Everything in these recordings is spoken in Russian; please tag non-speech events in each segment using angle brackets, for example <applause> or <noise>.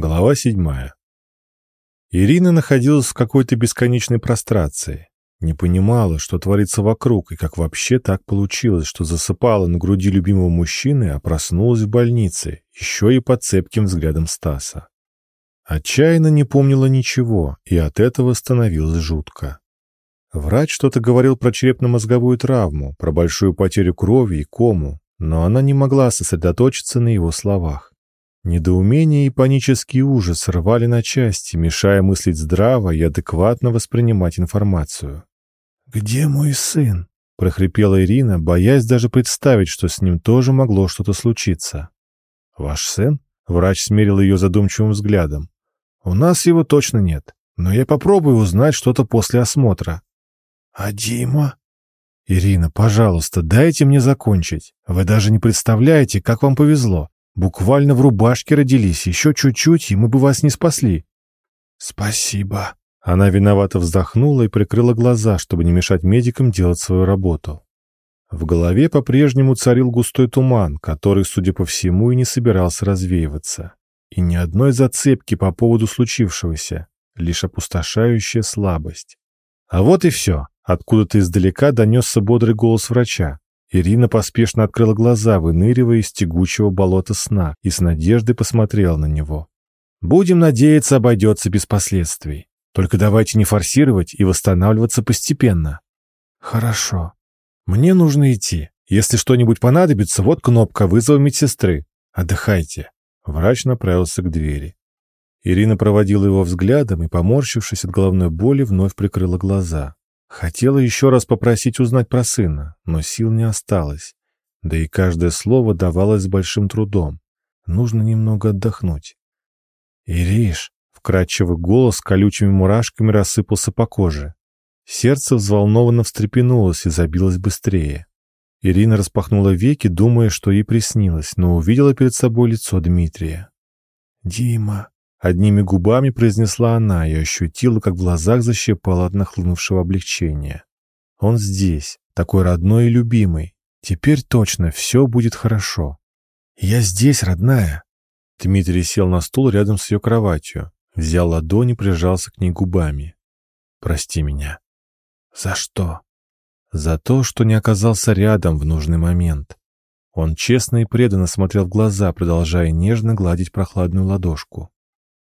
Глава седьмая. Ирина находилась в какой-то бесконечной прострации. Не понимала, что творится вокруг, и как вообще так получилось, что засыпала на груди любимого мужчины, а проснулась в больнице, еще и под цепким взглядом Стаса. Отчаянно не помнила ничего, и от этого становилось жутко. Врач что-то говорил про черепно-мозговую травму, про большую потерю крови и кому, но она не могла сосредоточиться на его словах. Недоумение и панический ужас рвали на части, мешая мыслить здраво и адекватно воспринимать информацию. «Где мой сын?» — прохрипела Ирина, боясь даже представить, что с ним тоже могло что-то случиться. «Ваш сын?» — врач смерил ее задумчивым взглядом. «У нас его точно нет, но я попробую узнать что-то после осмотра». «А Дима?» «Ирина, пожалуйста, дайте мне закончить. Вы даже не представляете, как вам повезло. Буквально в рубашке родились, еще чуть-чуть, и мы бы вас не спасли». «Спасибо». Она виновато вздохнула и прикрыла глаза, чтобы не мешать медикам делать свою работу. В голове по-прежнему царил густой туман, который, судя по всему, и не собирался развеиваться. И ни одной зацепки по поводу случившегося, лишь опустошающая слабость. А вот и все. Откуда-то издалека донесся бодрый голос врача. Ирина поспешно открыла глаза, выныривая из тягучего болота сна, и с надеждой посмотрела на него. «Будем надеяться, обойдется без последствий. Только давайте не форсировать и восстанавливаться постепенно». «Хорошо. Мне нужно идти. Если что-нибудь понадобится, вот кнопка вызова медсестры. Отдыхайте». Врач направился к двери. Ирина проводила его взглядом и, поморщившись от головной боли, вновь прикрыла глаза. Хотела еще раз попросить узнать про сына, но сил не осталось. Да и каждое слово давалось с большим трудом. Нужно немного отдохнуть. «Ириш!» — вкрадчивый голос колючими мурашками рассыпался по коже. Сердце взволнованно встрепенулось и забилось быстрее. Ирина распахнула веки, думая, что ей приснилось, но увидела перед собой лицо Дмитрия. «Дима!» Одними губами произнесла она и ощутила, как в глазах защипало от нахлынувшего облегчения. Он здесь, такой родной и любимый. Теперь точно все будет хорошо. Я здесь, родная. Дмитрий сел на стул рядом с ее кроватью, взял ладонь и прижался к ней губами. Прости меня. За что? За то, что не оказался рядом в нужный момент. Он честно и преданно смотрел в глаза, продолжая нежно гладить прохладную ладошку.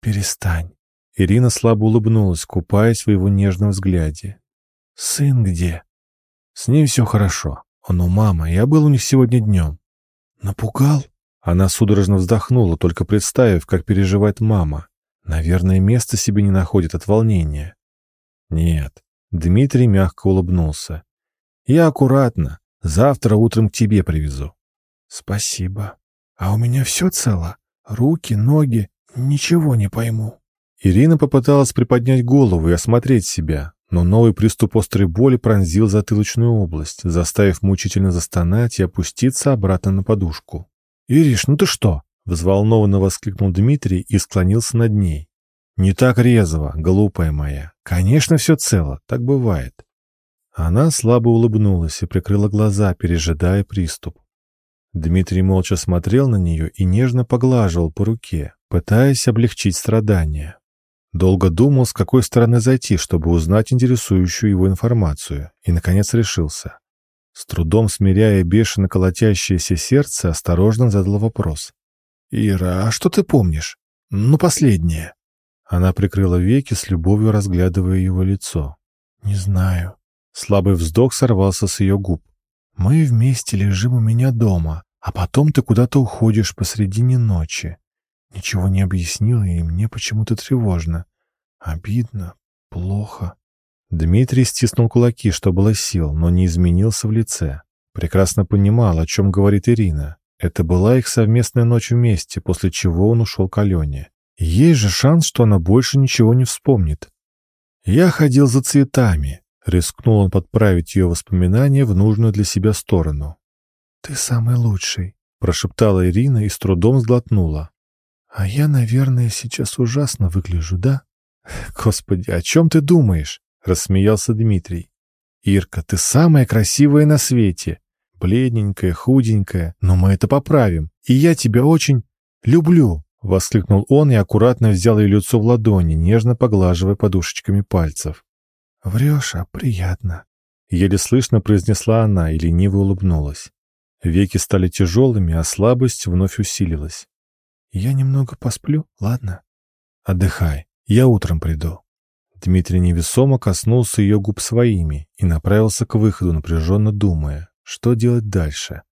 «Перестань». Ирина слабо улыбнулась, купаясь в его нежном взгляде. «Сын где?» «С ним все хорошо. Он у мамы. Я был у них сегодня днем». «Напугал?» Она судорожно вздохнула, только представив, как переживает мама. Наверное, места себе не находит от волнения. «Нет». Дмитрий мягко улыбнулся. «Я аккуратно. Завтра утром к тебе привезу». «Спасибо. А у меня все цело? Руки, ноги «Ничего не пойму». Ирина попыталась приподнять голову и осмотреть себя, но новый приступ острой боли пронзил затылочную область, заставив мучительно застонать и опуститься обратно на подушку. «Ириш, ну ты что?» — взволнованно воскликнул Дмитрий и склонился над ней. «Не так резво, глупая моя. Конечно, все цело, так бывает». Она слабо улыбнулась и прикрыла глаза, пережидая приступ. Дмитрий молча смотрел на нее и нежно поглаживал по руке, пытаясь облегчить страдания. Долго думал, с какой стороны зайти, чтобы узнать интересующую его информацию, и, наконец, решился. С трудом смиряя бешено колотящееся сердце, осторожно задал вопрос. «Ира, а что ты помнишь? Ну, последнее». Она прикрыла веки, с любовью разглядывая его лицо. «Не знаю». Слабый вздох сорвался с ее губ. «Мы вместе лежим у меня дома, а потом ты куда-то уходишь посредине ночи. Ничего не объяснила, и мне почему-то тревожно. Обидно, плохо. Дмитрий стиснул кулаки, что было сил, но не изменился в лице. Прекрасно понимал, о чем говорит Ирина. Это была их совместная ночь вместе, после чего он ушел к Алене. Есть же шанс, что она больше ничего не вспомнит. «Я ходил за цветами», — рискнул он подправить ее воспоминания в нужную для себя сторону. «Ты самый лучший», — прошептала Ирина и с трудом сглотнула. «А я, наверное, сейчас ужасно выгляжу, да?» «Господи, о чем ты думаешь?» — рассмеялся Дмитрий. «Ирка, ты самая красивая на свете. Бледненькая, худенькая, но мы это поправим. И я тебя очень люблю». — воскликнул он и аккуратно взял ее лицо в ладони, нежно поглаживая подушечками пальцев. «Врешь, а приятно», — еле слышно произнесла она и лениво улыбнулась. Веки стали тяжелыми, а слабость вновь усилилась. «Я немного посплю, ладно?» «Отдыхай, я утром приду». Дмитрий невесомо коснулся ее губ своими и направился к выходу, напряженно думая, что делать дальше.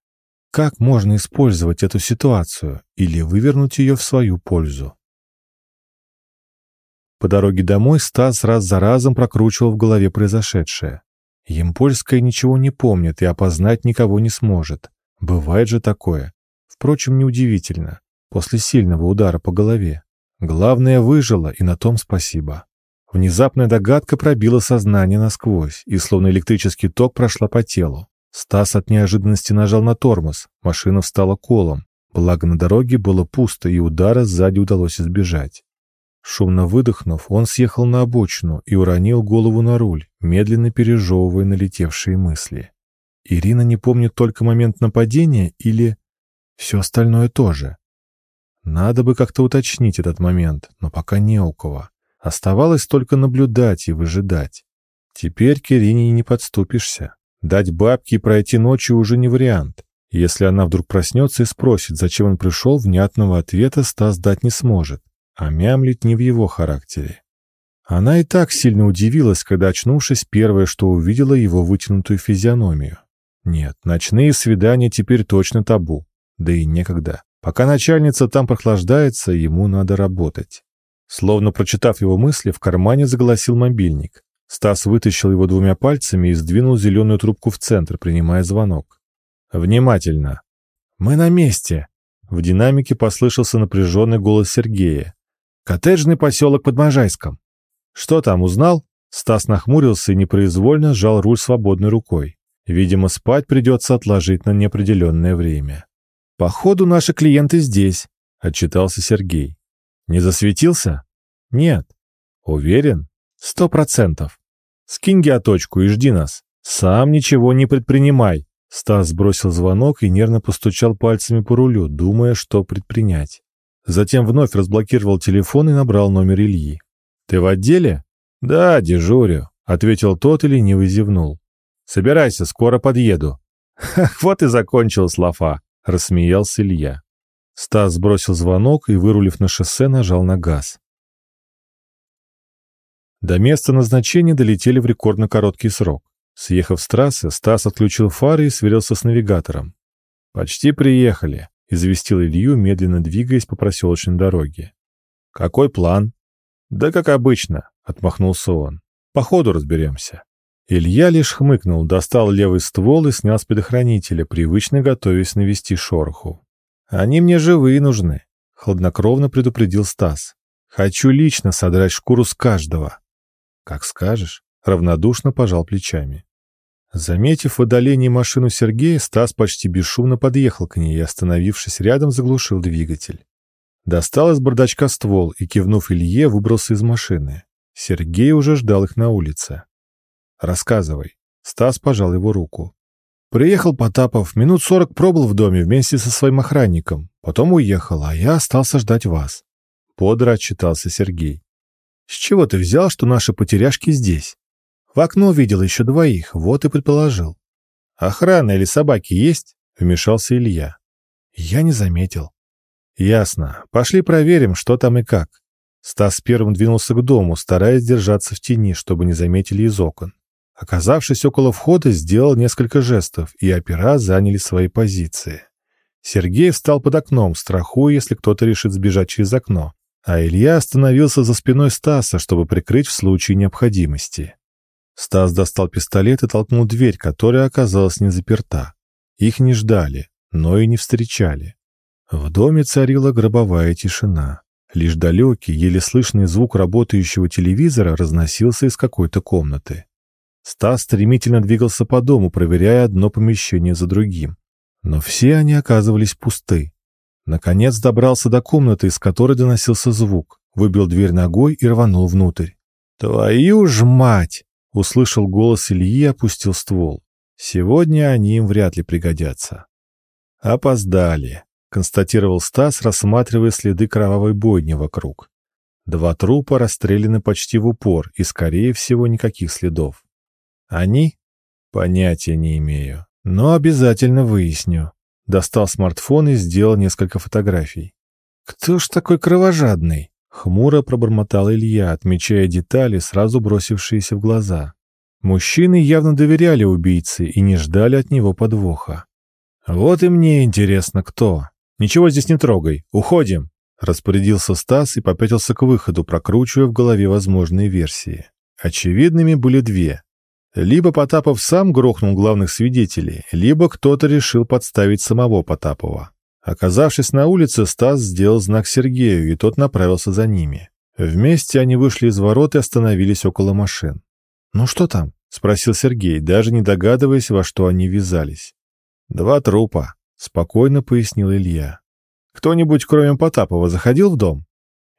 Как можно использовать эту ситуацию или вывернуть ее в свою пользу? По дороге домой Стас раз за разом прокручивал в голове произошедшее. Емпольская ничего не помнит и опознать никого не сможет. Бывает же такое. Впрочем, неудивительно. После сильного удара по голове. Главное, выжила, и на том спасибо. Внезапная догадка пробила сознание насквозь, и словно электрический ток прошла по телу. Стас от неожиданности нажал на тормоз, машина встала колом, благо на дороге было пусто и удара сзади удалось избежать. Шумно выдохнув, он съехал на обочину и уронил голову на руль, медленно пережевывая налетевшие мысли. Ирина не помнит только момент нападения или все остальное тоже. Надо бы как-то уточнить этот момент, но пока не у кого. Оставалось только наблюдать и выжидать. Теперь к Ирине не подступишься. Дать бабке и пройти ночью уже не вариант. Если она вдруг проснется и спросит, зачем он пришел, внятного ответа Стас дать не сможет, а мямлить не в его характере. Она и так сильно удивилась, когда, очнувшись, первое, что увидела его вытянутую физиономию. Нет, ночные свидания теперь точно табу. Да и некогда. Пока начальница там прохлаждается, ему надо работать. Словно прочитав его мысли, в кармане заголосил мобильник. Стас вытащил его двумя пальцами и сдвинул зеленую трубку в центр, принимая звонок. «Внимательно!» «Мы на месте!» В динамике послышался напряженный голос Сергея. «Коттеджный поселок под Можайском». «Что там, узнал?» Стас нахмурился и непроизвольно сжал руль свободной рукой. Видимо, спать придется отложить на неопределенное время. «Походу, наши клиенты здесь», — отчитался Сергей. «Не засветился?» «Нет». «Уверен?» Сто процентов. Скинь геоточку и жди нас. Сам ничего не предпринимай. Стас сбросил звонок и нервно постучал пальцами по рулю, думая, что предпринять. Затем вновь разблокировал телефон и набрал номер Ильи. «Ты в отделе?» «Да, дежурю», — ответил тот и лениво зевнул. «Собирайся, скоро подъеду». <laughs> «Ах, вот и закончилась лафа», — рассмеялся Илья. Стас сбросил звонок и, вырулив на шоссе, нажал на газ. До места назначения долетели в рекордно короткий срок. Съехав с трассы, Стас отключил фары и сверился с навигатором. «Почти приехали», — известил Илью, медленно двигаясь по проселочной дороге. «Какой план?» «Да как обычно», — отмахнулся он. «По ходу разберемся». Илья лишь хмыкнул, достал левый ствол и снял с предохранителя, привычно готовясь навести шороху. «Они мне живые нужны», — хладнокровно предупредил Стас. «Хочу лично содрать шкуру с каждого». «Как скажешь», — равнодушно пожал плечами. Заметив в отдалении машину Сергея, Стас почти бесшумно подъехал к ней и, остановившись рядом, заглушил двигатель. Достал из бардачка ствол и, кивнув Илье, выбрался из машины. Сергей уже ждал их на улице. «Рассказывай». Стас пожал его руку. Приехал Потапов, минут сорок пробыл в доме вместе со своим охранником. Потом уехал, а я остался ждать вас. Бодро отчитался Сергей. С чего ты взял, что наши потеряшки здесь? В окно видел еще двоих, вот и предположил. Охрана или собаки есть? Вмешался Илья. Я не заметил. Ясно. Пошли проверим, что там и как. Стас первым двинулся к дому, стараясь держаться в тени, чтобы не заметили из окон. Оказавшись около входа, сделал несколько жестов, и опера заняли свои позиции. Сергей встал под окном, страхуя, если кто-то решит сбежать через окно а Илья остановился за спиной Стаса, чтобы прикрыть в случае необходимости. Стас достал пистолет и толкнул дверь, которая оказалась не заперта. Их не ждали, но и не встречали. В доме царила гробовая тишина. Лишь далекий, еле слышный звук работающего телевизора разносился из какой-то комнаты. Стас стремительно двигался по дому, проверяя одно помещение за другим. Но все они оказывались пусты. Наконец добрался до комнаты, из которой доносился звук, выбил дверь ногой и рванул внутрь. «Твою ж мать!» — услышал голос Ильи и опустил ствол. «Сегодня они им вряд ли пригодятся». Опоздали. констатировал Стас, рассматривая следы кровавой бойни вокруг. Два трупа расстреляны почти в упор, и, скорее всего, никаких следов. Они? Понятия не имею. Но обязательно выясню. Достал смартфон и сделал несколько фотографий. «Кто ж такой кровожадный?» — хмуро пробормотал Илья, отмечая детали, сразу бросившиеся в глаза. Мужчины явно доверяли убийце и не ждали от него подвоха. «Вот и мне интересно, кто. Ничего здесь не трогай. Уходим!» Распорядился Стас и попятился к выходу, прокручивая в голове возможные версии. Очевидными были две. Либо Потапов сам грохнул главных свидетелей, либо кто-то решил подставить самого Потапова. Оказавшись на улице, Стас сделал знак Сергею, и тот направился за ними. Вместе они вышли из ворот и остановились около машин. «Ну что там?» — спросил Сергей, даже не догадываясь, во что они ввязались. «Два трупа», — спокойно пояснил Илья. «Кто-нибудь, кроме Потапова, заходил в дом?»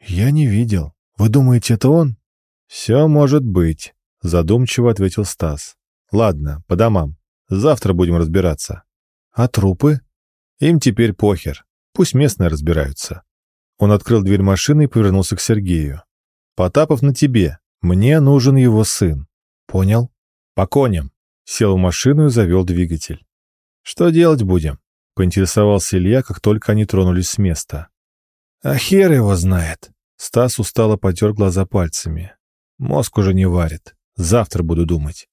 «Я не видел. Вы думаете, это он?» «Все может быть», — задумчиво ответил Стас. «Ладно, по домам. Завтра будем разбираться». «А трупы?» Им теперь похер. Пусть местные разбираются. Он открыл дверь машины и повернулся к Сергею. «Потапов на тебе. Мне нужен его сын». «Понял». «По коням». Сел в машину и завел двигатель. «Что делать будем?» — поинтересовался Илья, как только они тронулись с места. «А хер его знает». Стас устало потер глаза пальцами. «Мозг уже не варит. Завтра буду думать».